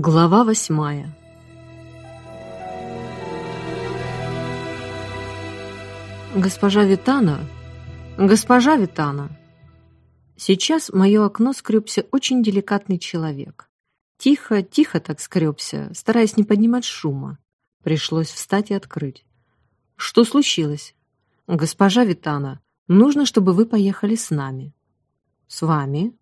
Глава восьмая Госпожа Витана, госпожа Витана. Сейчас в мое окно скребся очень деликатный человек. Тихо, тихо так скребся, стараясь не поднимать шума. Пришлось встать и открыть. Что случилось? Госпожа Витана, нужно, чтобы вы поехали с нами. С вами?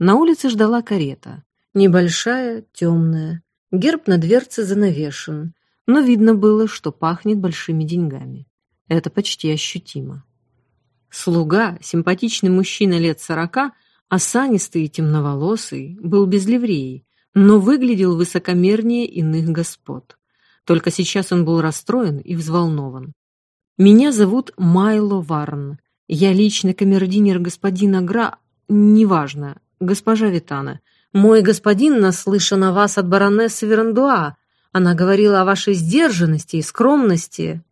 На улице ждала карета. Небольшая, темная. Герб на дверце занавешен, но видно было, что пахнет большими деньгами. Это почти ощутимо. Слуга, симпатичный мужчина лет сорока, осанистый и темноволосый, был без ливреи, но выглядел высокомернее иных господ. Только сейчас он был расстроен и взволнован. «Меня зовут Майло Варн. Я личный камердинер господина Гра... Неважно, госпожа Витана. «Мой господин наслышан о вас от баронессы Верандуа. Она говорила о вашей сдержанности и скромности».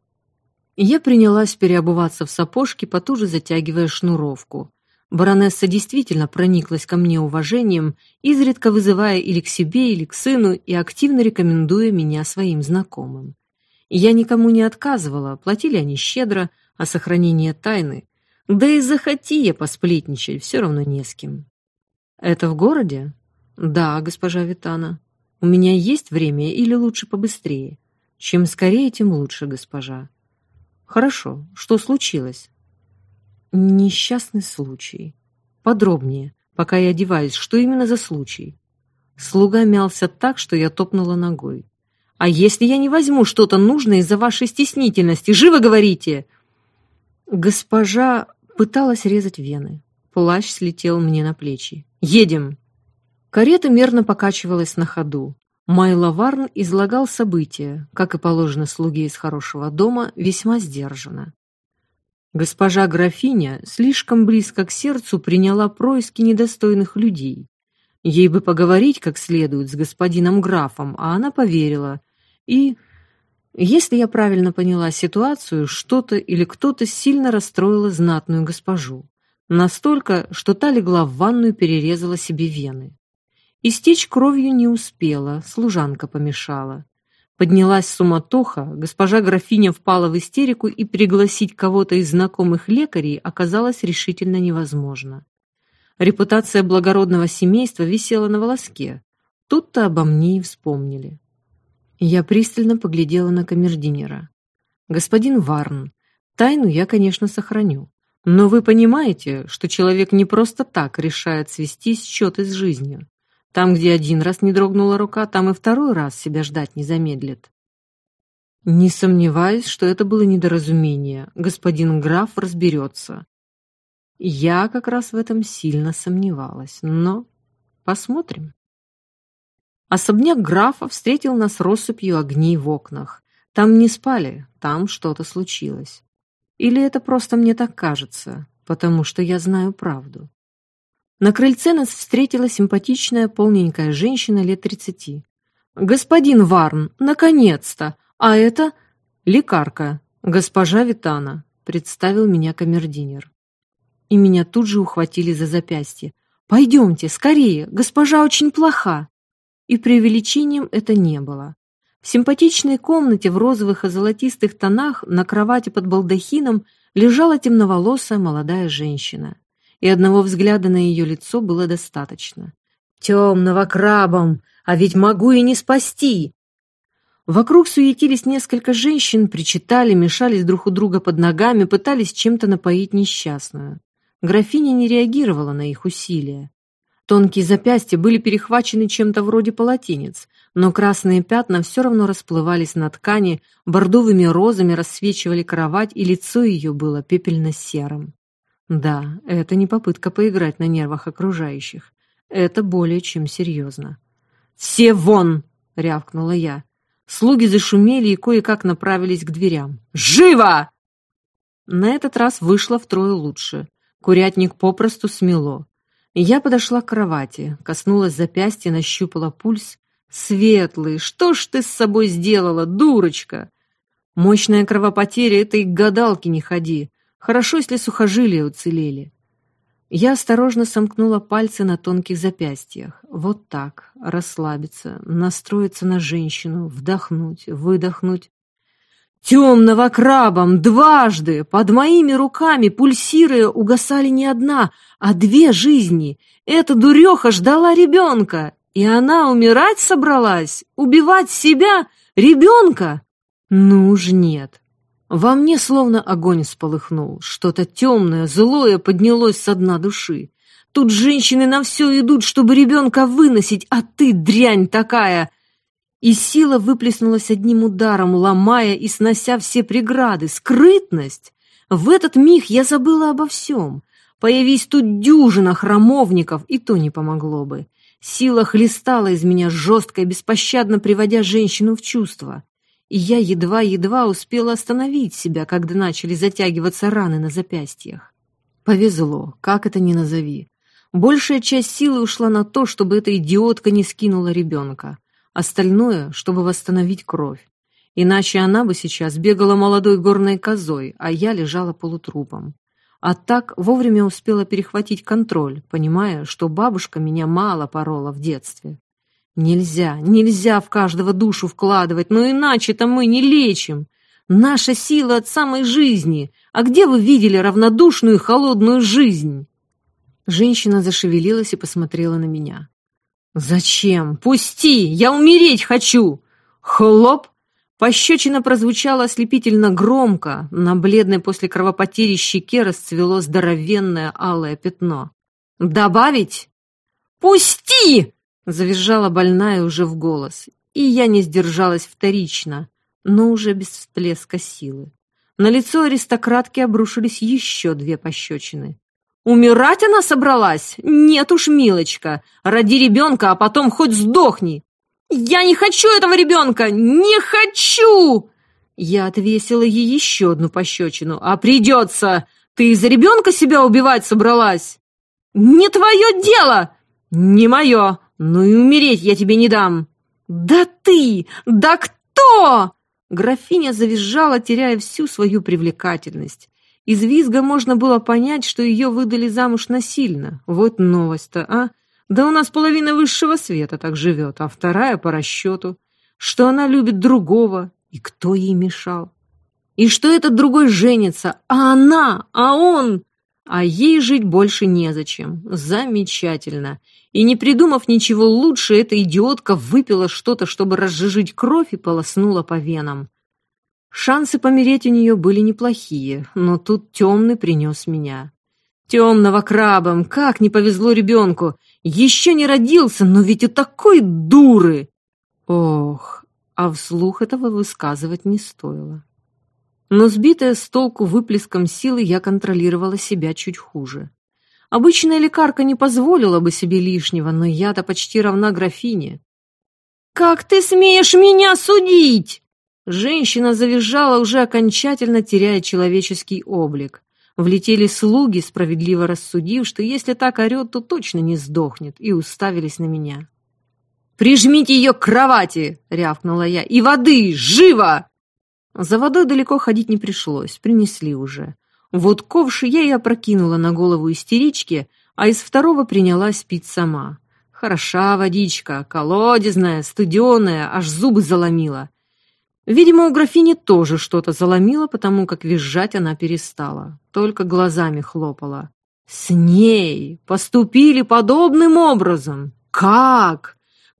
Я принялась переобуваться в сапожки, потуже затягивая шнуровку. Баронесса действительно прониклась ко мне уважением, изредка вызывая или к себе, или к сыну, и активно рекомендуя меня своим знакомым. Я никому не отказывала, платили они щедро, а сохранение тайны. Да и захоти я посплетничать, все равно не с кем. «Это в городе?» «Да, госпожа Витана. У меня есть время или лучше побыстрее? Чем скорее, тем лучше, госпожа». «Хорошо. Что случилось?» «Несчастный случай. Подробнее, пока я одеваюсь, что именно за случай?» Слуга мялся так, что я топнула ногой. «А если я не возьму что-то нужное из-за вашей стеснительности? Живо говорите!» Госпожа пыталась резать вены. Плащ слетел мне на плечи. «Едем!» Карета мерно покачивалась на ходу. Майло Варн излагал события, как и положено слуге из хорошего дома, весьма сдержанно. Госпожа графиня слишком близко к сердцу приняла происки недостойных людей. Ей бы поговорить как следует с господином графом, а она поверила. И, если я правильно поняла ситуацию, что-то или кто-то сильно расстроило знатную госпожу. Настолько, что та легла в ванну и перерезала себе вены. Истечь кровью не успела, служанка помешала. Поднялась суматоха, госпожа графиня впала в истерику, и пригласить кого-то из знакомых лекарей оказалось решительно невозможно. Репутация благородного семейства висела на волоске. Тут-то обо мне и вспомнили. Я пристально поглядела на камердинера. «Господин Варн, тайну я, конечно, сохраню. Но вы понимаете, что человек не просто так решает свести счеты с жизнью. Там, где один раз не дрогнула рука, там и второй раз себя ждать не замедлит. Не сомневаюсь, что это было недоразумение. Господин граф разберется. Я как раз в этом сильно сомневалась, но посмотрим. Особняк графа встретил нас россыпью огней в окнах. Там не спали, там что-то случилось. Или это просто мне так кажется, потому что я знаю правду. На крыльце нас встретила симпатичная полненькая женщина лет тридцати. «Господин Варн, наконец-то! А это лекарка, госпожа Витана», представил меня камердинер. И меня тут же ухватили за запястье. «Пойдемте, скорее, госпожа очень плоха!» И преувеличением это не было. В симпатичной комнате в розовых и золотистых тонах на кровати под балдахином лежала темноволосая молодая женщина и одного взгляда на ее лицо было достаточно. «Темного крабом! А ведь могу и не спасти!» Вокруг суетились несколько женщин, причитали, мешались друг у друга под ногами, пытались чем-то напоить несчастную. Графиня не реагировала на их усилия. Тонкие запястья были перехвачены чем-то вроде полотенец, но красные пятна все равно расплывались на ткани, бордовыми розами рассвечивали кровать, и лицо ее было пепельно-серым. Да, это не попытка поиграть на нервах окружающих. Это более чем серьезно. «Все вон!» — рявкнула я. Слуги зашумели и кое-как направились к дверям. «Живо!» На этот раз вышло втрое лучше. Курятник попросту смело. Я подошла к кровати, коснулась запястья, нащупала пульс. «Светлый, что ж ты с собой сделала, дурочка?» «Мощная кровопотеря — это и к гадалке не ходи. Хорошо, если сухожилия уцелели. Я осторожно сомкнула пальцы на тонких запястьях. Вот так, расслабиться, настроиться на женщину, вдохнуть, выдохнуть. Темного крабом дважды под моими руками, пульсируя, угасали не одна, а две жизни. Эта дуреха ждала ребенка, и она умирать собралась, убивать себя, ребенка. Ну уж нет. Во мне словно огонь сполыхнул, что-то темное, злое поднялось со дна души. Тут женщины на все идут, чтобы ребенка выносить, а ты, дрянь такая!» И сила выплеснулась одним ударом, ломая и снося все преграды. Скрытность! В этот миг я забыла обо всем. Появись тут дюжина храмовников, и то не помогло бы. Сила хлестала из меня жестко и беспощадно приводя женщину в чувство. И я едва-едва успела остановить себя, когда начали затягиваться раны на запястьях. Повезло, как это ни назови. Большая часть силы ушла на то, чтобы эта идиотка не скинула ребенка. Остальное, чтобы восстановить кровь. Иначе она бы сейчас бегала молодой горной козой, а я лежала полутрупом. А так вовремя успела перехватить контроль, понимая, что бабушка меня мало порола в детстве. Нельзя, нельзя в каждого душу вкладывать, но иначе-то мы не лечим. Наша сила от самой жизни. А где вы видели равнодушную холодную жизнь? Женщина зашевелилась и посмотрела на меня. «Зачем? Пусти! Я умереть хочу!» Хлоп! Пощечина прозвучала ослепительно громко. На бледной после кровопотери щеке расцвело здоровенное алое пятно. «Добавить?» «Пусти!» — завизжала больная уже в голос. И я не сдержалась вторично, но уже без всплеска силы. На лицо аристократки обрушились еще две пощечины. Умирать она собралась? Нет уж, милочка. Роди ребенка, а потом хоть сдохни. Я не хочу этого ребенка! Не хочу! Я отвесила ей еще одну пощечину. А придется! Ты из-за ребенка себя убивать собралась? Не твое дело! Не мое! Ну и умереть я тебе не дам. Да ты! Да кто? Графиня завизжала, теряя всю свою привлекательность. Из визга можно было понять, что ее выдали замуж насильно. Вот новость-то, а? Да у нас половина высшего света так живет, а вторая по расчету. Что она любит другого, и кто ей мешал. И что этот другой женится, а она, а он... А ей жить больше незачем. Замечательно. И не придумав ничего лучше, эта идиотка выпила что-то, чтобы разжижить кровь и полоснула по венам. Шансы помереть у нее были неплохие, но тут темный принес меня. Темного крабом, как не повезло ребенку! Еще не родился, но ведь у такой дуры! Ох, а вслух этого высказывать не стоило. Но сбитая с толку выплеском силы, я контролировала себя чуть хуже. Обычная лекарка не позволила бы себе лишнего, но я-то почти равна графине. «Как ты смеешь меня судить?» Женщина завизжала, уже окончательно теряя человеческий облик. Влетели слуги, справедливо рассудив, что если так орет, то точно не сдохнет, и уставились на меня. «Прижмите ее к кровати!» — рявкнула я. «И воды! Живо!» За водой далеко ходить не пришлось, принесли уже. Вот ковш я и опрокинула на голову истерички, а из второго принялась пить сама. Хороша водичка, колодезная, студеная, аж зубы заломила. Видимо, у графини тоже что-то заломило, потому как визжать она перестала, только глазами хлопала. С ней поступили подобным образом. Как?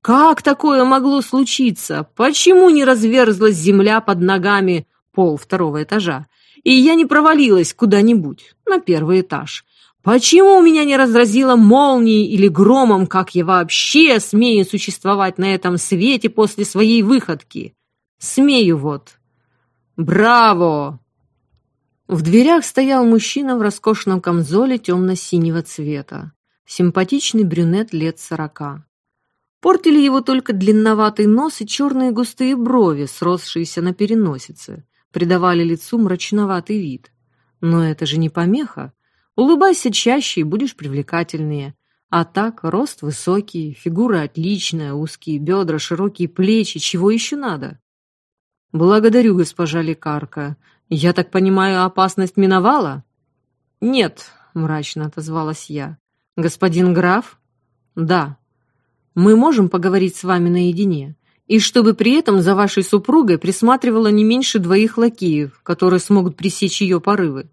Как такое могло случиться? Почему не разверзлась земля под ногами пол второго этажа? И я не провалилась куда-нибудь на первый этаж. Почему у меня не разразило молнией или громом, как я вообще смею существовать на этом свете после своей выходки? Смею вот. Браво!» В дверях стоял мужчина в роскошном камзоле темно-синего цвета. Симпатичный брюнет лет сорока. Портили его только длинноватый нос и черные густые брови, сросшиеся на переносице, придавали лицу мрачноватый вид. Но это же не помеха. Улыбайся чаще и будешь привлекательнее. А так, рост высокий, фигура отличная, узкие бедра, широкие плечи, чего еще надо? «Благодарю, госпожа лекарка. Я так понимаю, опасность миновала?» «Нет», — мрачно отозвалась я. «Господин граф?» «Да». Мы можем поговорить с вами наедине, и чтобы при этом за вашей супругой присматривало не меньше двоих лакеев, которые смогут пресечь ее порывы».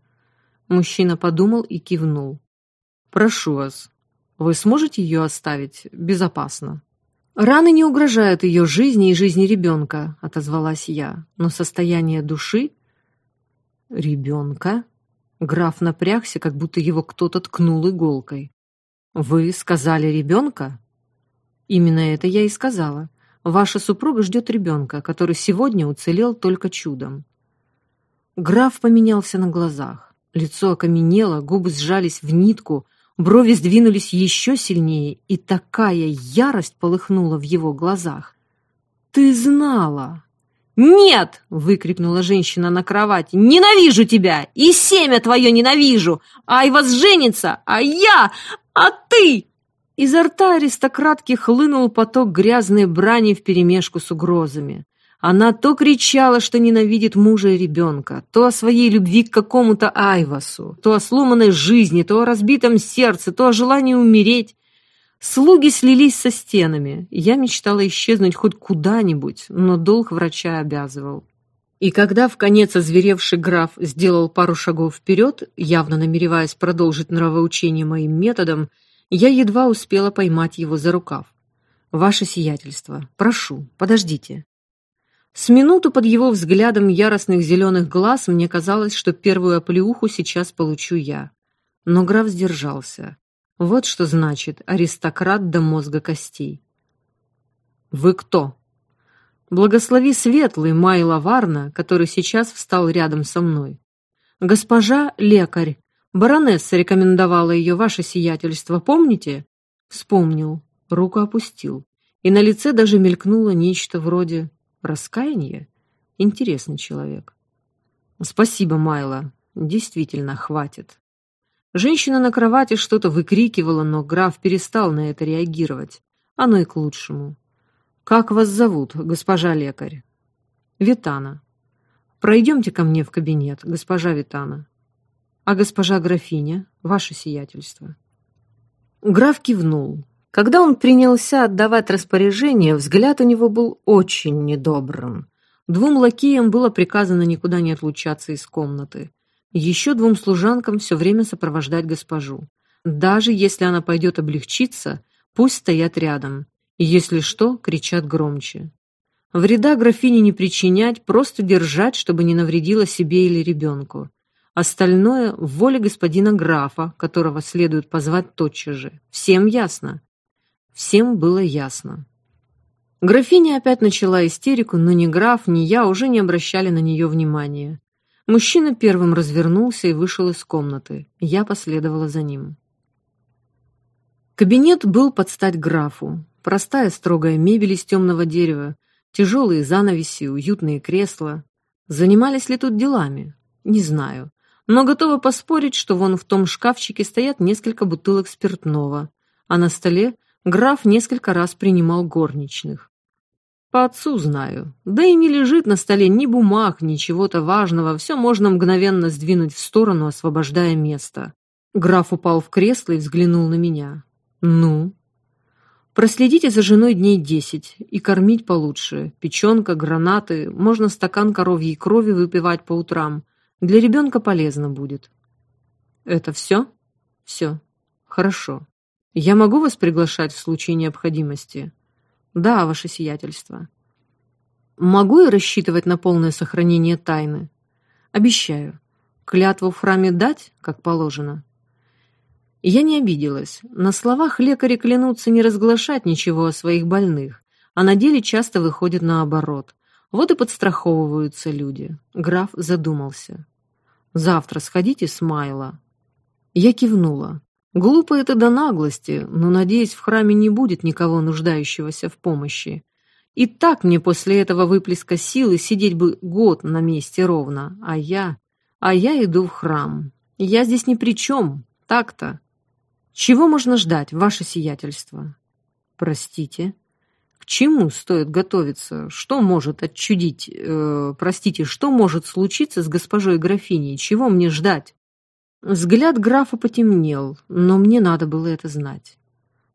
Мужчина подумал и кивнул. «Прошу вас, вы сможете ее оставить безопасно?» «Раны не угрожают ее жизни и жизни ребенка», — отозвалась я. «Но состояние души...» «Ребенка?» Граф напрягся, как будто его кто-то ткнул иголкой. «Вы сказали ребенка?» «Именно это я и сказала. Ваша супруга ждет ребенка, который сегодня уцелел только чудом». Граф поменялся на глазах. Лицо окаменело, губы сжались в нитку, брови сдвинулись еще сильнее, и такая ярость полыхнула в его глазах. «Ты знала!» «Нет!» — выкрикнула женщина на кровати. «Ненавижу тебя! И семя твое ненавижу! Айвас женится, а я... А ты!» Изо рта аристократки хлынул поток грязной брани вперемешку с угрозами. Она то кричала, что ненавидит мужа и ребенка, то о своей любви к какому-то Айвасу, то о сломанной жизни, то о разбитом сердце, то о желании умереть. Слуги слились со стенами. Я мечтала исчезнуть хоть куда-нибудь, но долг врача обязывал. И когда в конец озверевший граф сделал пару шагов вперед, явно намереваясь продолжить нравоучение моим методом, я едва успела поймать его за рукав. «Ваше сиятельство, прошу, подождите». С минуту под его взглядом яростных зеленых глаз мне казалось, что первую оплеуху сейчас получу я. Но граф сдержался. Вот что значит аристократ до мозга костей. «Вы кто?» «Благослови светлый Майло Варна, который сейчас встал рядом со мной. Госпожа лекарь, баронесса рекомендовала ее ваше сиятельство, помните?» Вспомнил, руку опустил, и на лице даже мелькнуло нечто вроде раскаяния. Интересный человек. «Спасибо, Майло, действительно хватит». Женщина на кровати что-то выкрикивала, но граф перестал на это реагировать. Оно и к лучшему. «Как вас зовут, госпожа лекарь?» «Витана». «Пройдемте ко мне в кабинет, госпожа Витана». «А госпожа графиня, ваше сиятельство». Граф кивнул. Когда он принялся отдавать распоряжение, взгляд у него был очень недобрым. Двум лакеям было приказано никуда не отлучаться из комнаты еще двум служанкам все время сопровождать госпожу. Даже если она пойдет облегчиться, пусть стоят рядом. И если что, кричат громче. Вреда графине не причинять, просто держать, чтобы не навредила себе или ребенку. Остальное — в воле господина графа, которого следует позвать тотчас же. Всем ясно? Всем было ясно. Графиня опять начала истерику, но ни граф, ни я уже не обращали на нее внимания. Мужчина первым развернулся и вышел из комнаты. Я последовала за ним. Кабинет был под стать графу. Простая строгая мебель из темного дерева, тяжелые занавеси, уютные кресла. Занимались ли тут делами? Не знаю. Но готова поспорить, что вон в том шкафчике стоят несколько бутылок спиртного, а на столе граф несколько раз принимал горничных. По отцу знаю. Да и не лежит на столе ни бумаг, ни чего-то важного, все можно мгновенно сдвинуть в сторону, освобождая место. Граф упал в кресло и взглянул на меня. «Ну?» «Проследите за женой дней десять и кормить получше. Печенка, гранаты, можно стакан коровьей крови выпивать по утрам. Для ребенка полезно будет». «Это все?» «Все. Хорошо. Я могу вас приглашать в случае необходимости?» Да, ваше сиятельство. Могу я рассчитывать на полное сохранение тайны? Обещаю. Клятву в храме дать, как положено. Я не обиделась. На словах лекари клянутся не разглашать ничего о своих больных, а на деле часто выходит наоборот. Вот и подстраховываются люди. Граф задумался. «Завтра сходите с Майла». Я кивнула. Глупо это до наглости, но, надеюсь, в храме не будет никого нуждающегося в помощи. И так мне после этого выплеска силы сидеть бы год на месте ровно, а я... А я иду в храм. Я здесь ни при чем, так-то. Чего можно ждать, ваше сиятельство? Простите. Чему стоит готовиться? Что может отчудить... Э, простите, что может случиться с госпожой графиней? Чего мне ждать? Взгляд графа потемнел, но мне надо было это знать.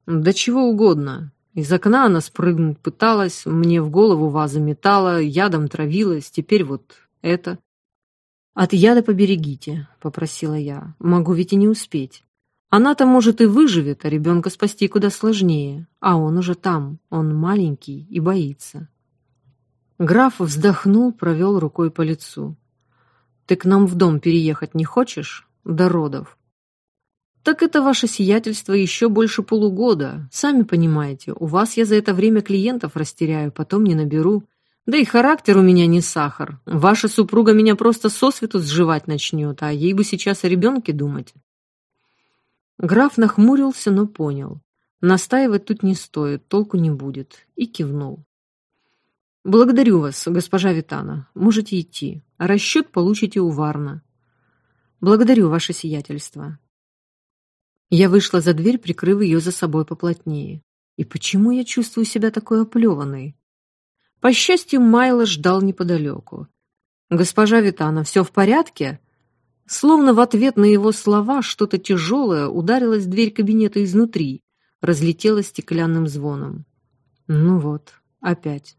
«Да чего угодно. Из окна она спрыгнуть пыталась, мне в голову ваза метала, ядом травилась, теперь вот это. «От яда поберегите», — попросила я. «Могу ведь и не успеть. Она-то, может, и выживет, а ребенка спасти куда сложнее. А он уже там, он маленький и боится». Граф вздохнул, провел рукой по лицу. «Ты к нам в дом переехать не хочешь? До родов. «Так это ваше сиятельство еще больше полугода. Сами понимаете, у вас я за это время клиентов растеряю, потом не наберу. Да и характер у меня не сахар. Ваша супруга меня просто сосвету сживать начнет, а ей бы сейчас о ребенке думать». Граф нахмурился, но понял. Настаивать тут не стоит, толку не будет, и кивнул. «Благодарю вас, госпожа Витана. Можете идти. Расчет получите у Варна». «Благодарю, ваше сиятельство. Я вышла за дверь, прикрыв ее за собой поплотнее. И почему я чувствую себя такой оплеванной? По счастью, Майло ждал неподалеку. «Госпожа Витана, все в порядке?» Словно в ответ на его слова что-то тяжелое ударилось в дверь кабинета изнутри, разлетелось стеклянным звоном. Ну вот, опять.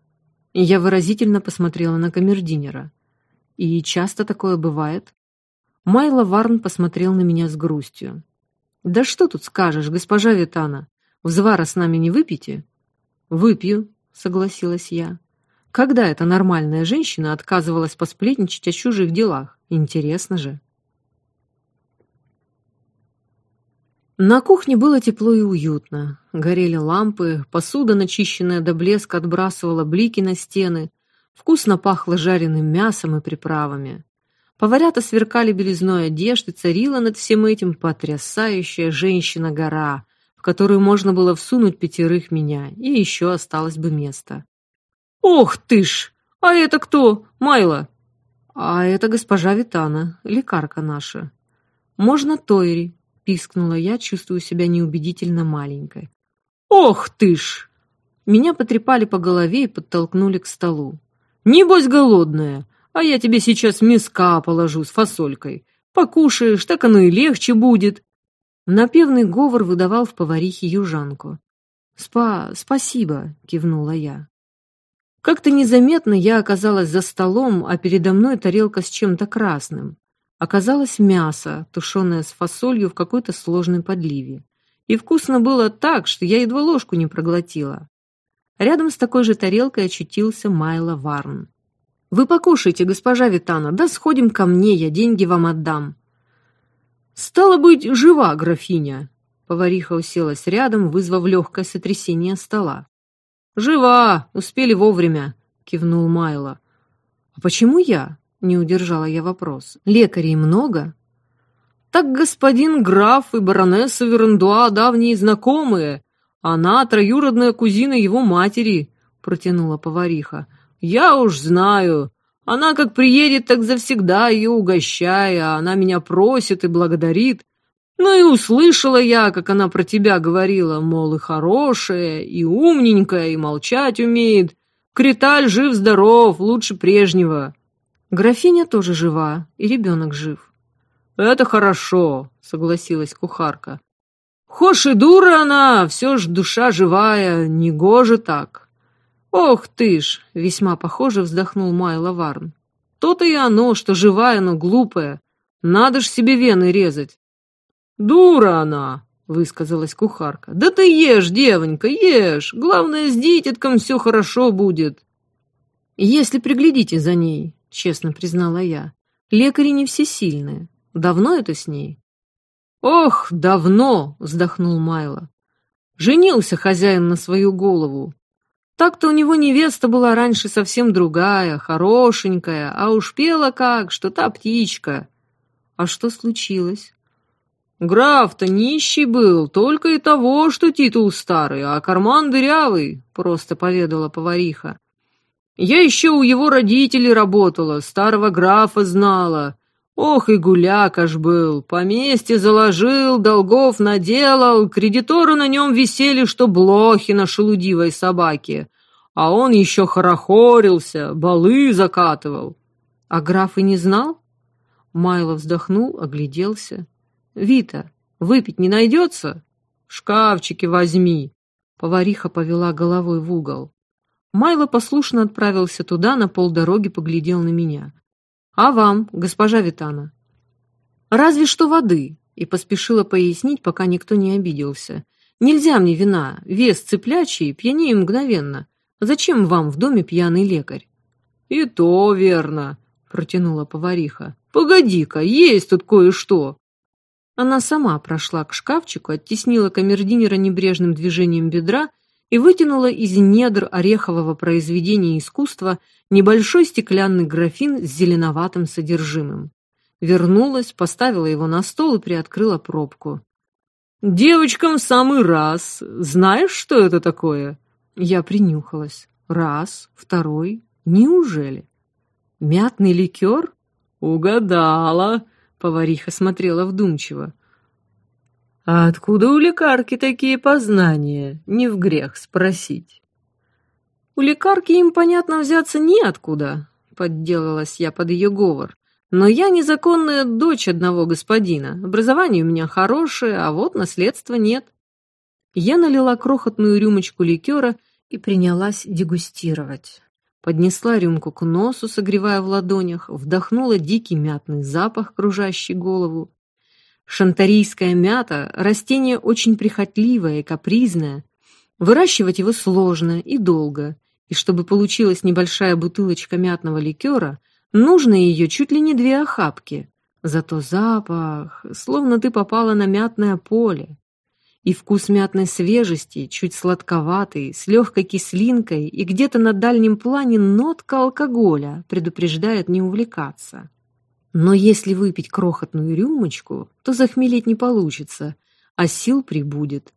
Я выразительно посмотрела на камердинера. И часто такое бывает. Майло Варн посмотрел на меня с грустью. «Да что тут скажешь, госпожа Витана? Взвара с нами не выпьете?» «Выпью», — согласилась я. «Когда эта нормальная женщина отказывалась посплетничать о чужих делах? Интересно же». На кухне было тепло и уютно. Горели лампы, посуда, начищенная до блеска, отбрасывала блики на стены, вкусно пахло жареным мясом и приправами. Поварята сверкали белизной одежды, царила над всем этим потрясающая женщина-гора, в которую можно было всунуть пятерых меня, и еще осталось бы место. «Ох ты ж! А это кто? Майла?» «А это госпожа Витана, лекарка наша». «Можно Тойри», — пискнула я, чувствую себя неубедительно маленькой. «Ох ты ж!» Меня потрепали по голове и подтолкнули к столу. «Небось голодная! А я тебе сейчас миска положу с фасолькой. Покушаешь, так оно и легче будет. Напевный говор выдавал в поварихе южанку. «Спа... спасибо», — кивнула я. Как-то незаметно я оказалась за столом, а передо мной тарелка с чем-то красным. Оказалось мясо, тушеное с фасолью в какой-то сложной подливе. И вкусно было так, что я едва ложку не проглотила. Рядом с такой же тарелкой очутился Майло Варн. Вы покушайте, госпожа Витана, да сходим ко мне, я деньги вам отдам. Стало быть, жива графиня. Повариха уселась рядом, вызвав легкое сотрясение стола. «Жива! Успели вовремя!» — кивнул Майло. «А почему я?» — не удержала я вопрос. «Лекарей много?» «Так господин граф и баронесса Верандуа давние знакомые. Она троюродная кузина его матери», — протянула повариха. Я уж знаю. Она как приедет, так завсегда ее угощаю, а она меня просит и благодарит. Ну и услышала я, как она про тебя говорила, мол, и хорошая, и умненькая, и молчать умеет. Криталь жив-здоров, лучше прежнего. Графиня тоже жива, и ребенок жив. Это хорошо, согласилась кухарка. Хошь и дура она, все ж душа живая, негоже так. «Ох ты ж!» — весьма похоже вздохнул Майло Варн. «То-то и оно, что живая, но глупая. Надо ж себе вены резать». «Дура она!» — высказалась кухарка. «Да ты ешь, девонька, ешь! Главное, с дитятком все хорошо будет!» «Если приглядите за ней», — честно признала я, — «лекари не всесильные. Давно это с ней?» «Ох, давно!» — вздохнул Майло. «Женился хозяин на свою голову. Так-то у него невеста была раньше совсем другая, хорошенькая, а уж пела как, что та птичка. А что случилось? Граф-то нищий был, только и того, что титул старый, а карман дырявый, просто поведала повариха. Я еще у его родителей работала, старого графа знала. Ох и гуляк аж был, поместье заложил, долгов наделал, кредиторы на нем висели, что блохи на шелудивой собаке. А он еще хорохорился, балы закатывал. А граф и не знал? Майло вздохнул, огляделся. «Вита, выпить не найдется? В шкафчике возьми». Повариха повела головой в угол. Майло послушно отправился туда, на полдороги поглядел на меня. «А вам, госпожа Витана?» «Разве что воды», и поспешила пояснить, пока никто не обиделся. «Нельзя мне вина, вес цыплячий, пьянею мгновенно. Зачем вам в доме пьяный лекарь?» «И то верно», — протянула повариха. «Погоди-ка, есть тут кое-что». Она сама прошла к шкафчику, оттеснила камердинера небрежным движением бедра и вытянула из недр орехового произведения искусства небольшой стеклянный графин с зеленоватым содержимым. Вернулась, поставила его на стол и приоткрыла пробку. «Девочкам в самый раз. Знаешь, что это такое?» Я принюхалась. Раз, второй. Неужели? Мятный ликер? Угадала. Повариха смотрела вдумчиво. А откуда у лекарки такие познания? Не в грех спросить. У лекарки им, понятно, взяться неоткуда, подделалась я под ее говор. Но я незаконная дочь одного господина. Образование у меня хорошее, а вот наследства нет. Я налила крохотную рюмочку ликера и принялась дегустировать. Поднесла рюмку к носу, согревая в ладонях, вдохнула дикий мятный запах, кружащий голову. Шантарийская мята – растение очень прихотливое и капризное. Выращивать его сложно и долго, и чтобы получилась небольшая бутылочка мятного ликера, Нужно ее чуть ли не две охапки. Зато запах, словно ты попала на мятное поле. И вкус мятной свежести, чуть сладковатый, с легкой кислинкой и где-то на дальнем плане нотка алкоголя предупреждает не увлекаться. Но если выпить крохотную рюмочку, то захмелеть не получится, а сил прибудет.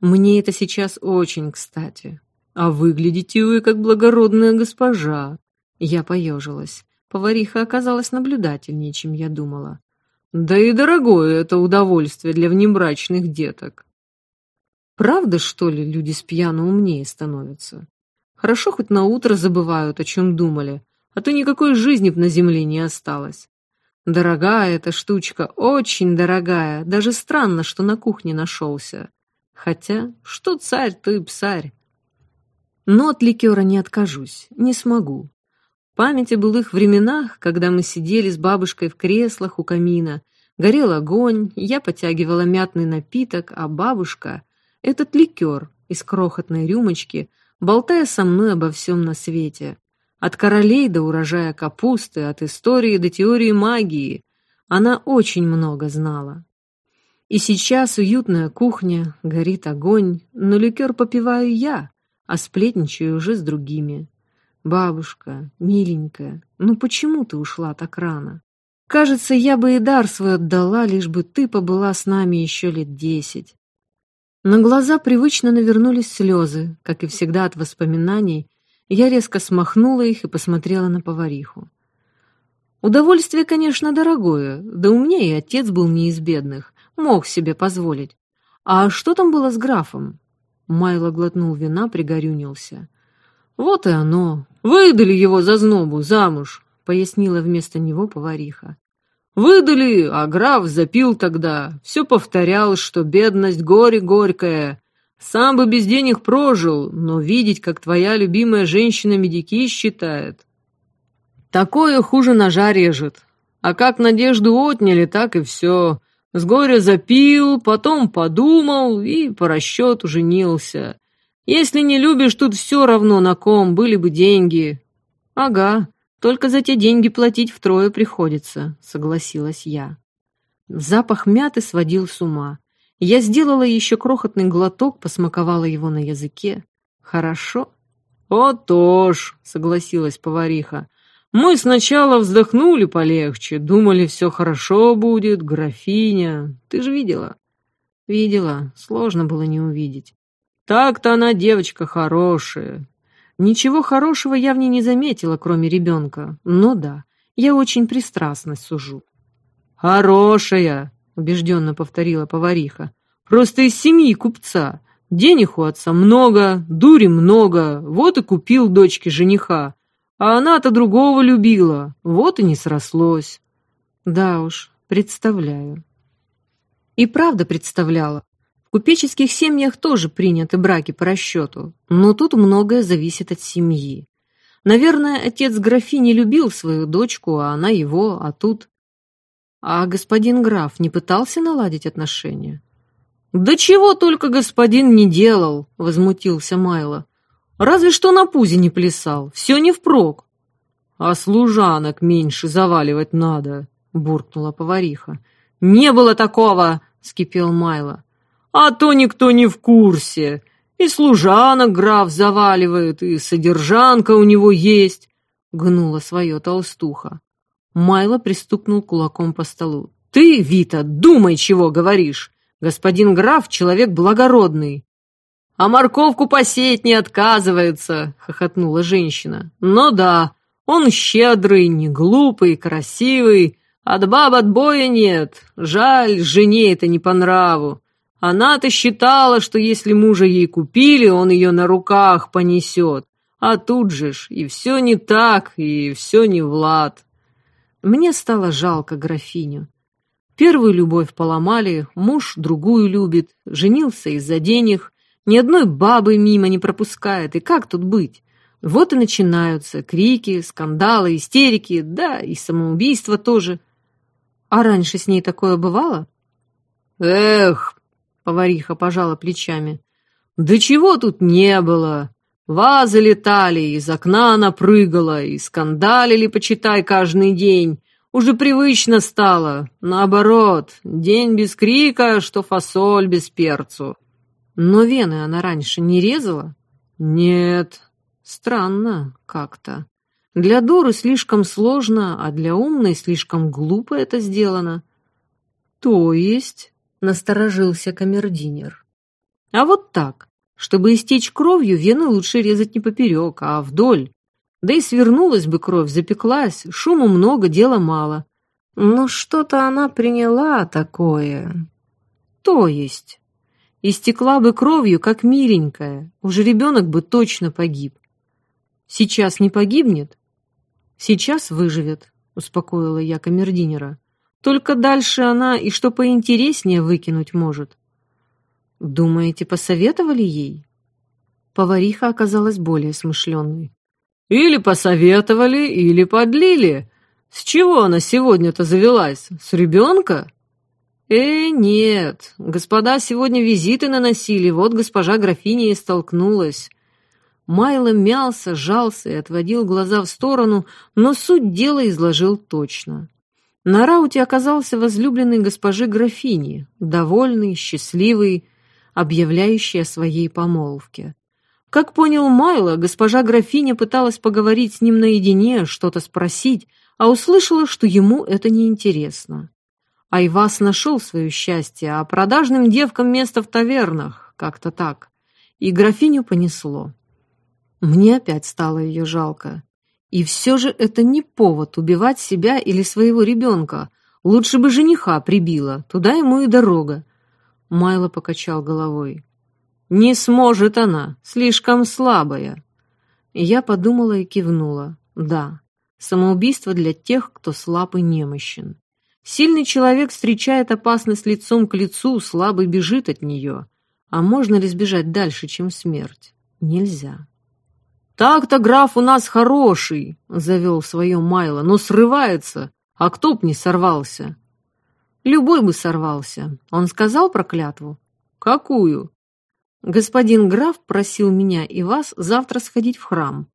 Мне это сейчас очень кстати. А выглядите вы как благородная госпожа. Я поежилась. Повариха оказалась наблюдательнее, чем я думала. Да и дорогое это удовольствие для внебрачных деток. Правда, что ли, люди с пьяно умнее становятся? Хорошо хоть на утро забывают, о чем думали, а то никакой жизни б на земле не осталось. Дорогая эта штучка, очень дорогая, даже странно, что на кухне нашелся. Хотя, что царь, и псарь. Но от ликера не откажусь, не смогу памяти былых временах, когда мы сидели с бабушкой в креслах у камина, горел огонь, я потягивала мятный напиток, а бабушка — этот ликер из крохотной рюмочки, болтая со мной обо всем на свете. От королей до урожая капусты, от истории до теории магии. Она очень много знала. И сейчас уютная кухня, горит огонь, но ликер попиваю я, а сплетничаю уже с другими. «Бабушка, миленькая, ну почему ты ушла так рано? Кажется, я бы и дар свой отдала, лишь бы ты побыла с нами еще лет десять». На глаза привычно навернулись слезы, как и всегда от воспоминаний, я резко смахнула их и посмотрела на повариху. Удовольствие, конечно, дорогое, да у меня и отец был не из бедных, мог себе позволить. А что там было с графом? Майло глотнул вина, пригорюнился. Вот и оно. Выдали его за знобу замуж, пояснила вместо него повариха. Выдали, а граф запил тогда. Все повторял, что бедность горе горькая. Сам бы без денег прожил, но видеть, как твоя любимая женщина медики считает. Такое хуже ножа режет. А как надежду отняли, так и все. С горя запил, потом подумал и по расчету женился. Если не любишь, тут все равно на ком, были бы деньги. Ага, только за те деньги платить втрое приходится, согласилась я. Запах мяты сводил с ума. Я сделала еще крохотный глоток, посмаковала его на языке. Хорошо? О, тоже, согласилась повариха. Мы сначала вздохнули полегче, думали, все хорошо будет, графиня. Ты же видела? Видела, сложно было не увидеть. Так-то она девочка хорошая. Ничего хорошего я в ней не заметила, кроме ребенка. Но да, я очень пристрастно сужу. «Хорошая!» — убежденно повторила повариха. «Просто из семьи купца. Денег у отца много, дури много, вот и купил дочке жениха. А она-то другого любила, вот и не срослось». «Да уж, представляю». И правда представляла купеческих семьях тоже приняты браки по расчету, но тут многое зависит от семьи. Наверное, отец графини любил свою дочку, а она его, а тут... А господин граф не пытался наладить отношения? «Да чего только господин не делал!» — возмутился Майло. «Разве что на пузе не плясал, все не впрок». «А служанок меньше заваливать надо», — буркнула повариха. «Не было такого!» — скипел Майло. «А то никто не в курсе. И служанок граф заваливает, и содержанка у него есть», — гнула свое толстуха. Майло пристукнул кулаком по столу. «Ты, Вита, думай, чего говоришь! Господин граф — человек благородный!» «А морковку посеять не отказывается!» — хохотнула женщина. «Ну да, он щедрый, не глупый, красивый, от баб отбоя нет. Жаль, жене это не по нраву. Она-то считала, что если мужа ей купили, он ее на руках понесет. А тут же ж и все не так, и все не Влад. Мне стало жалко графиню. Первую любовь поломали, муж другую любит, женился из-за денег, ни одной бабы мимо не пропускает, и как тут быть? Вот и начинаются крики, скандалы, истерики, да, и самоубийство тоже. А раньше с ней такое бывало? Эх, повариха пожала плечами. Да чего тут не было? Вазы летали, из окна она прыгала, и скандалили, почитай, каждый день. Уже привычно стало. Наоборот, день без крика, что фасоль без перцу. Но вены она раньше не резала? Нет, Странно как-то. Для дуры слишком сложно, а для умной слишком глупо это сделано. То есть, насторожился камердинер. А вот так. Чтобы истечь кровью, вены лучше резать не поперек, а вдоль. Да и свернулась бы кровь, запеклась, шуму много, дела мало. Но что-то она приняла такое. То есть, истекла бы кровью, как миленькая, уже ребенок бы точно погиб. Сейчас не погибнет? Сейчас выживет, успокоила я камердинера. Только дальше она и что поинтереснее выкинуть может. Думаете, посоветовали ей? Повариха оказалась более смышленной. Или посоветовали, или подлили. С чего она сегодня-то завелась? С ребенка? Э, нет, господа сегодня визиты наносили, вот госпожа графиня и столкнулась. Майло мялся, жался и отводил глаза в сторону, но суть дела изложил точно. На рауте оказался возлюбленный госпожи графини, довольный, счастливый, объявляющий о своей помолвке. Как понял Майло, госпожа графиня пыталась поговорить с ним наедине, что-то спросить, а услышала, что ему это неинтересно. Айвас нашел свое счастье, а продажным девкам место в тавернах, как-то так. И графиню понесло. Мне опять стало ее жалко. И все же это не повод убивать себя или своего ребенка. Лучше бы жениха прибила, туда ему и дорога. Майло покачал головой. «Не сможет она, слишком слабая». Я подумала и кивнула. «Да, самоубийство для тех, кто слаб и немощен. Сильный человек встречает опасность лицом к лицу, слабый бежит от нее. А можно ли сбежать дальше, чем смерть? Нельзя». «Так-то граф у нас хороший», — завел свое Майло, — «но срывается. А кто б не сорвался?» «Любой бы сорвался. Он сказал про клятву?» «Какую?» «Господин граф просил меня и вас завтра сходить в храм.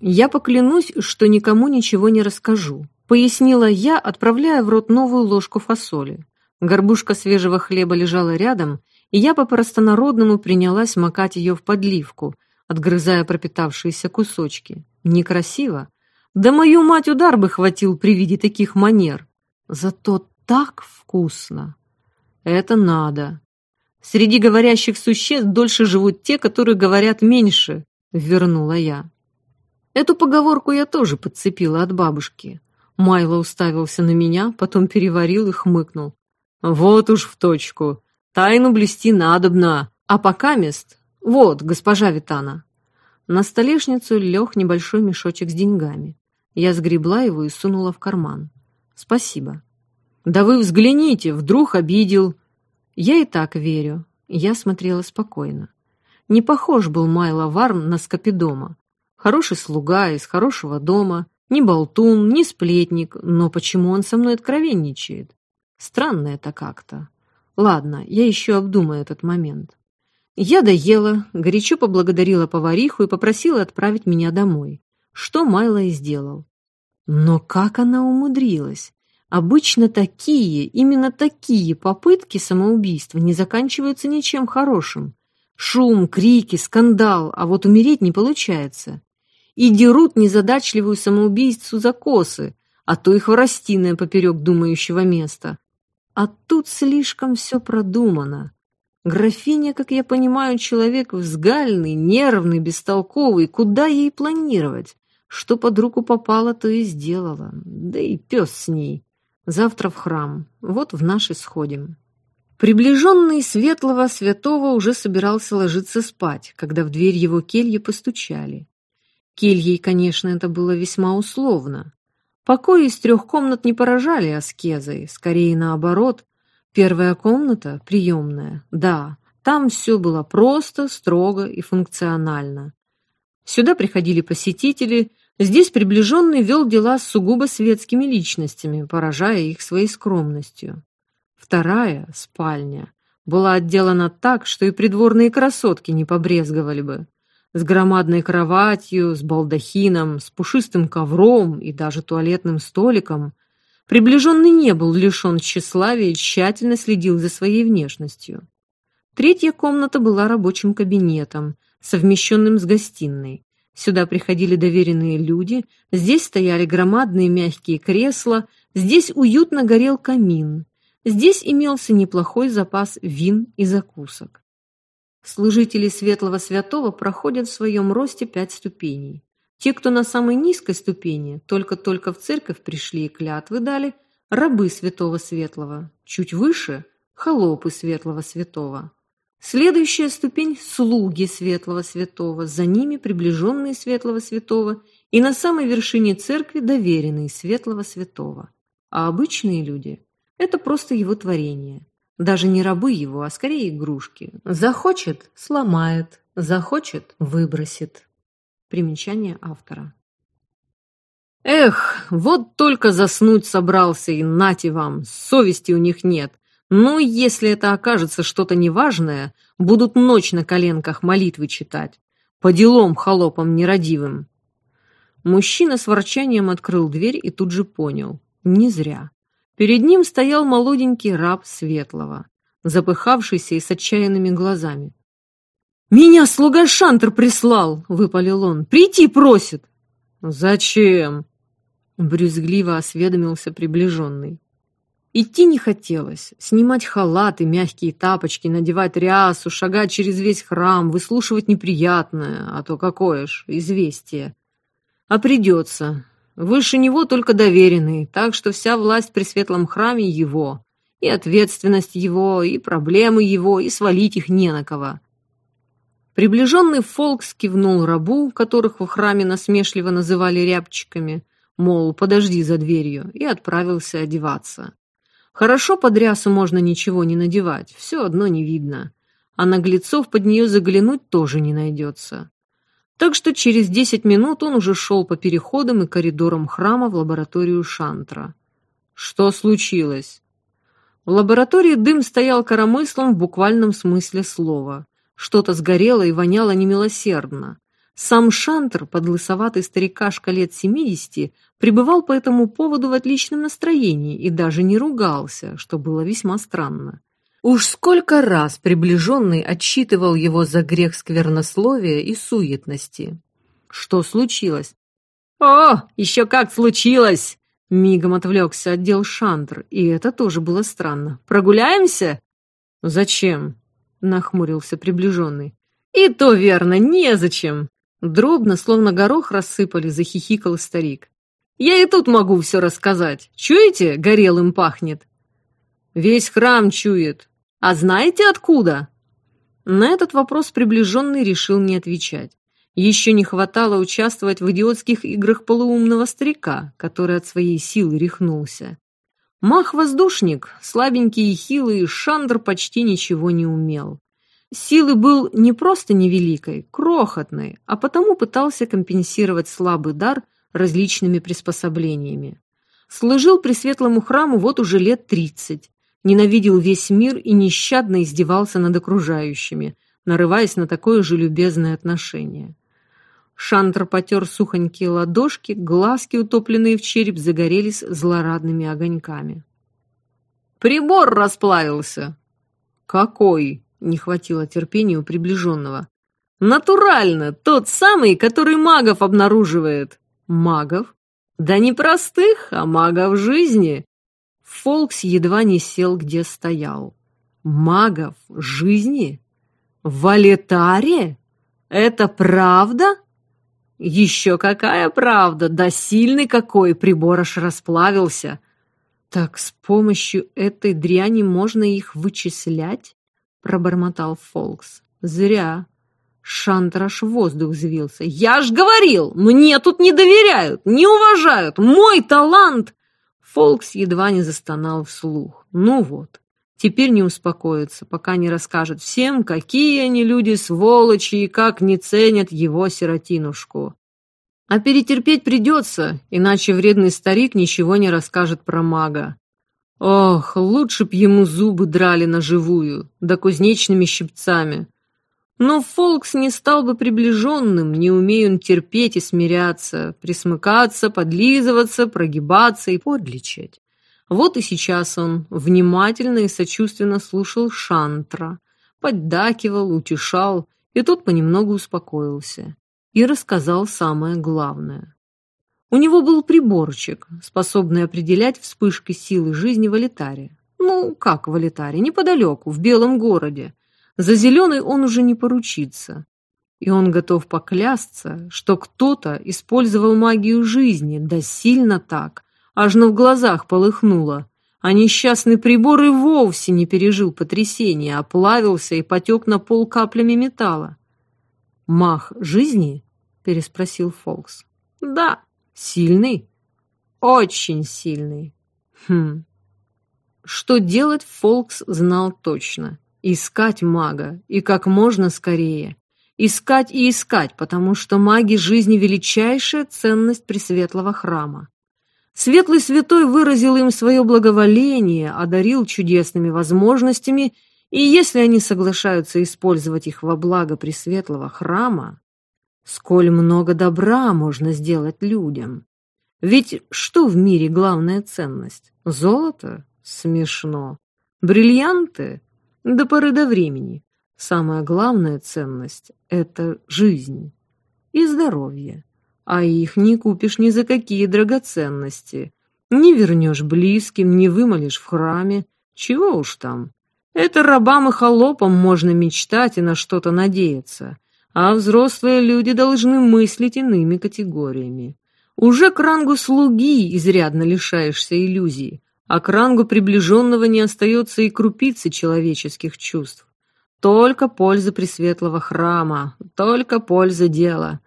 Я поклянусь, что никому ничего не расскажу», — пояснила я, отправляя в рот новую ложку фасоли. Горбушка свежего хлеба лежала рядом, и я по-простонародному принялась макать ее в подливку — отгрызая пропитавшиеся кусочки. Некрасиво. Да мою мать удар бы хватил при виде таких манер. Зато так вкусно. Это надо. Среди говорящих существ дольше живут те, которые говорят меньше, вернула я. Эту поговорку я тоже подцепила от бабушки. Майло уставился на меня, потом переварил и хмыкнул. Вот уж в точку. Тайну блюсти надобно, а пока мест «Вот, госпожа Витана». На столешницу лег небольшой мешочек с деньгами. Я сгребла его и сунула в карман. «Спасибо». «Да вы взгляните, вдруг обидел». «Я и так верю. Я смотрела спокойно. Не похож был Майло Варм на Скопидома. Хороший слуга из хорошего дома, ни болтун, ни сплетник, но почему он со мной откровенничает? Странно это как-то. Ладно, я еще обдумаю этот момент. Я доела, горячо поблагодарила повариху и попросила отправить меня домой, что Майло и сделал. Но как она умудрилась? Обычно такие, именно такие попытки самоубийства не заканчиваются ничем хорошим. Шум, крики, скандал, а вот умереть не получается. И дерут незадачливую самоубийцу за косы, а то и хворостиное поперек думающего места. А тут слишком все продумано. Графиня, как я понимаю, человек взгальный, нервный, бестолковый. Куда ей планировать? Что под руку попало, то и сделала. Да и пес с ней. Завтра в храм. Вот в наш и сходим. Приближенный светлого святого уже собирался ложиться спать, когда в дверь его кельи постучали. Кельей, конечно, это было весьма условно. Покои из трех комнат не поражали аскезой, скорее наоборот. Первая комната, приемная, да, там все было просто, строго и функционально. Сюда приходили посетители, здесь приближенный вел дела с сугубо светскими личностями, поражая их своей скромностью. Вторая, спальня, была отделана так, что и придворные красотки не побрезговали бы. С громадной кроватью, с балдахином, с пушистым ковром и даже туалетным столиком. Приближенный не был лишен тщеславия и тщательно следил за своей внешностью. Третья комната была рабочим кабинетом, совмещенным с гостиной. Сюда приходили доверенные люди, здесь стояли громадные мягкие кресла, здесь уютно горел камин, здесь имелся неплохой запас вин и закусок. Служители Светлого Святого проходят в своем росте пять ступеней. Те, кто на самой низкой ступени, только-только в церковь пришли и клятвы дали, рабы Святого Светлого, чуть выше – холопы Светлого Святого. Следующая ступень – слуги Светлого Святого, за ними приближенные Светлого Святого и на самой вершине церкви доверенные Светлого Святого. А обычные люди – это просто его творение. Даже не рабы его, а скорее игрушки. Захочет – сломает, захочет – выбросит. Примечание автора. Эх, вот только заснуть собрался, и нате вам, совести у них нет – но если это окажется что-то неважное, будут ночь на коленках молитвы читать. По делам холопам нерадивым. Мужчина с ворчанием открыл дверь и тут же понял. Не зря. Перед ним стоял молоденький раб Светлого, запыхавшийся и с отчаянными глазами. «Меня слуга Шантер прислал!» — выпалил он. «Прийти просит!» «Зачем?» — брюзгливо осведомился приближенный. Идти не хотелось. Снимать халаты, мягкие тапочки, надевать рясу, шагать через весь храм, выслушивать неприятное, а то какое ж, известие. А придется. Выше него только доверенный, так что вся власть при светлом храме его. И ответственность его, и проблемы его, и свалить их не на кого. Приближенный Фолкс кивнул рабу, которых в храме насмешливо называли рябчиками, мол, подожди за дверью, и отправился одеваться. Хорошо под рясу можно ничего не надевать, все одно не видно. А наглецов под нее заглянуть тоже не найдется. Так что через десять минут он уже шел по переходам и коридорам храма в лабораторию Шантра. Что случилось? В лаборатории дым стоял коромыслом в буквальном смысле слова. Что-то сгорело и воняло немилосердно. Сам Шантер, подлысоватый старикашка лет семидесяти, пребывал по этому поводу в отличном настроении и даже не ругался, что было весьма странно. Уж сколько раз приближенный отчитывал его за грех сквернословия и суетности. Что случилось? «О, еще как случилось!» Мигом отвлекся отдел Шантр, и это тоже было странно. «Прогуляемся?» «Зачем?» — нахмурился приближенный. «И то верно, незачем!» Дробно, словно горох рассыпали, захихикал старик. «Я и тут могу все рассказать. Чуете, горелым пахнет?» «Весь храм чует. А знаете откуда?» На этот вопрос приближенный решил не отвечать. Еще не хватало участвовать в идиотских играх полуумного старика, который от своей силы рехнулся. Мах-воздушник, слабенький и хилый, Шандр почти ничего не умел. Силы был не просто невеликой, крохотной, а потому пытался компенсировать слабый дар различными приспособлениями. Служил Пресветлому храму вот уже лет тридцать, ненавидел весь мир и нещадно издевался над окружающими, нарываясь на такое же любезное отношение. Шантр потер сухонькие ладошки, глазки, утопленные в череп, загорелись злорадными огоньками. «Прибор расплавился!» «Какой?» — не хватило терпения у приближенного. «Натурально! Тот самый, который магов обнаруживает!» «Магов?» «Да не простых, а магов жизни!» Фолкс едва не сел, где стоял. «Магов жизни? В Алетаре? Это правда?» «Еще какая правда! Да сильный какой! Прибор аж расплавился!» «Так с помощью этой дряни можно их вычислять?» — пробормотал Фолкс. «Зря. Шантраш воздух взвился. «Я ж говорил! Мне тут не доверяют, не уважают! Мой талант!» Фолкс едва не застонал вслух. «Ну вот, теперь не успокоится, пока не расскажет всем, какие они люди-сволочи и как не ценят его сиротинушку. А перетерпеть придется, иначе вредный старик ничего не расскажет про мага. Ох, лучше б ему зубы драли на живую, да кузнечными щипцами. Но Фолкс не стал бы приближенным, не умея он терпеть и смиряться, присмыкаться, подлизываться, прогибаться и подлечать. Вот и сейчас он внимательно и сочувственно слушал Шантра, поддакивал, утешал, и тот понемногу успокоился и рассказал самое главное. У него был приборчик, способный определять вспышки силы жизни в Алитаре. Ну, как в Алитаре, неподалеку, в Белом городе. За зеленый он уже не поручится. И он готов поклясться, что кто-то использовал магию жизни, да сильно так, аж на в глазах полыхнуло, а несчастный прибор и вовсе не пережил потрясения, оплавился и потек на пол каплями металла. Мах жизни переспросил Фолкс. Да, сильный. Очень сильный. Хм. Что делать Фолкс знал точно. Искать мага, и как можно скорее. Искать и искать, потому что маги жизни величайшая ценность Пресветлого храма. Светлый Святой выразил им свое благоволение, одарил чудесными возможностями, и если они соглашаются использовать их во благо Пресветлого храма, Сколь много добра можно сделать людям. Ведь что в мире главная ценность? Золото? Смешно. Бриллианты? До поры до времени. Самая главная ценность — это жизнь и здоровье. А их не купишь ни за какие драгоценности. Не вернешь близким, не вымолишь в храме. Чего уж там. Это рабам и холопам можно мечтать и на что-то надеяться а взрослые люди должны мыслить иными категориями. Уже к рангу слуги изрядно лишаешься иллюзий, а к рангу приближенного не остается и крупицы человеческих чувств. Только польза Пресветлого храма, только польза дела.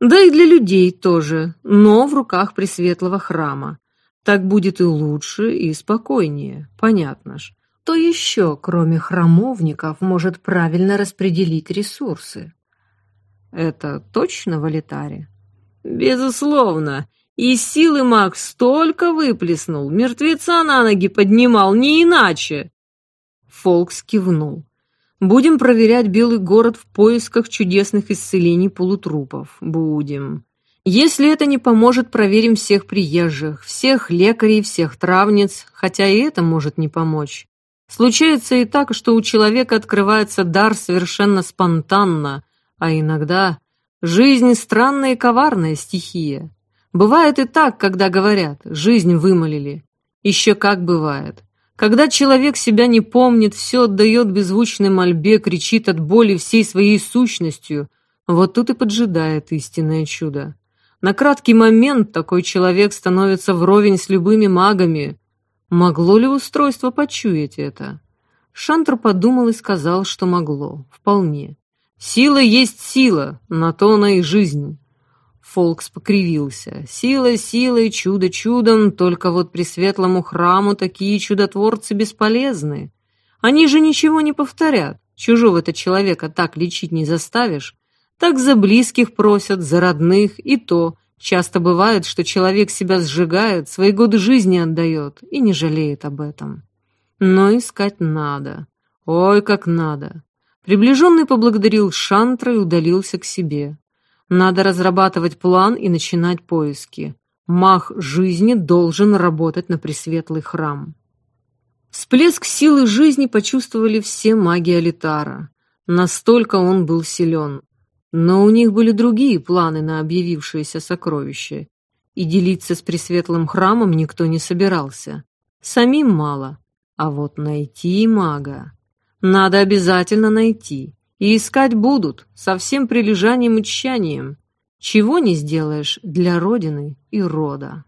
Да и для людей тоже, но в руках Пресветлого храма. Так будет и лучше, и спокойнее, понятно ж. Кто еще, кроме храмовников, может правильно распределить ресурсы? Это точно в Алитаре? Безусловно. И силы маг столько выплеснул, мертвеца на ноги поднимал, не иначе. Фолкс кивнул. Будем проверять Белый город в поисках чудесных исцелений полутрупов. Будем. Если это не поможет, проверим всех приезжих, всех лекарей, всех травниц, хотя и это может не помочь. Случается и так, что у человека открывается дар совершенно спонтанно, а иногда жизнь странная и коварная стихия. Бывает и так, когда говорят «жизнь вымолили». Еще как бывает. Когда человек себя не помнит, все отдает беззвучной мольбе, кричит от боли всей своей сущностью, вот тут и поджидает истинное чудо. На краткий момент такой человек становится вровень с любыми магами, Могло ли устройство почуять это? Шантр подумал и сказал, что могло. Вполне. Сила есть сила, на то она и жизнь. Фолкс покривился. Сила силой, чудо чудом, только вот при светлому храму такие чудотворцы бесполезны. Они же ничего не повторят. Чужого-то человека так лечить не заставишь. Так за близких просят, за родных, и то. Часто бывает, что человек себя сжигает, свои годы жизни отдает и не жалеет об этом. Но искать надо. Ой, как надо. Приближенный поблагодарил Шантра и удалился к себе. Надо разрабатывать план и начинать поиски. Мах жизни должен работать на Пресветлый храм. Всплеск силы жизни почувствовали все маги Алитара. Настолько он был силен. Но у них были другие планы на объявившееся сокровище. И делиться с Пресветлым храмом никто не собирался. Самим мало. А вот найти мага... Надо обязательно найти. И искать будут, со всем прилежанием и тщанием. Чего не сделаешь для Родины и рода.